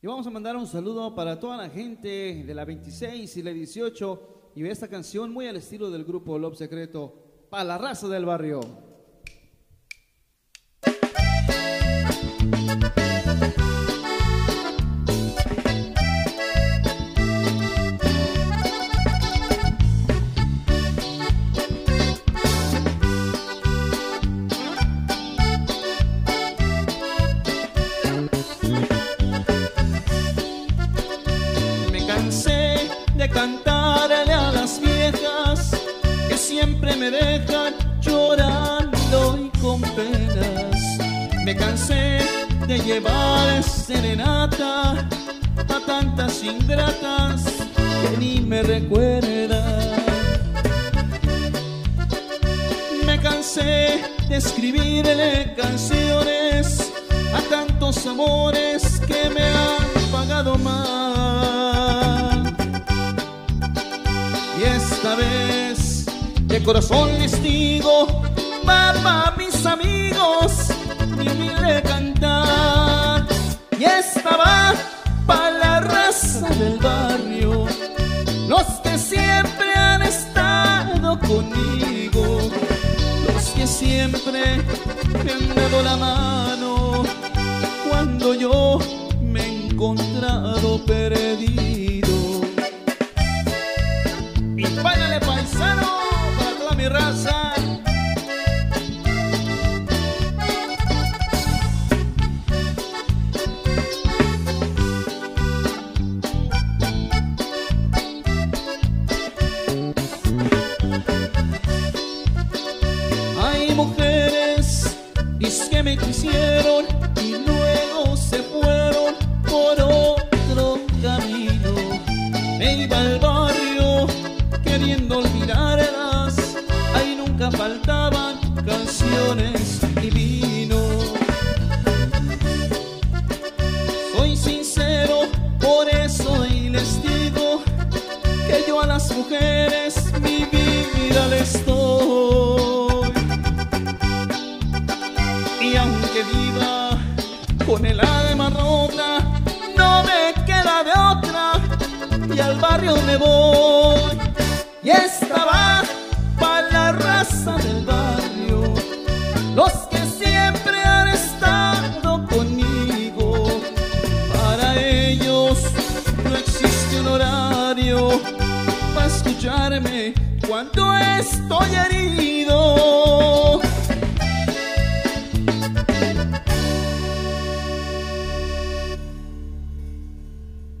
Y vamos a mandar un saludo para toda la gente de la 26 y la 18 y esta canción muy al estilo del grupo Love Secreto, para la raza del barrio. Cantarle a las viejas que siempre me dejan llorando y con penas. Me cansé de llevar serenata a tantas ingratas que ni me recuerdan. Me cansé de escribirle canciones a tantos amores de corazón les digo, papá, mis amigos, mi humilde cantar. Y esta va para la raza del barrio, los que siempre han estado conmigo, los que siempre me han dado la mano cuando yo me he encontrado perdido. Dice que me quisieron y luego se fueron por otro camino. Me iba al barrio queriendo olvidarlas, ahí nunca faltaban canciones y vino. Soy sincero, por eso les digo que yo a las mujeres con el alma rota, no me queda de otra y al barrio me voy. Y esta va para la raza del barrio, los que siempre han estado conmigo. Para ellos no existe un horario para escucharme cuando estoy herido.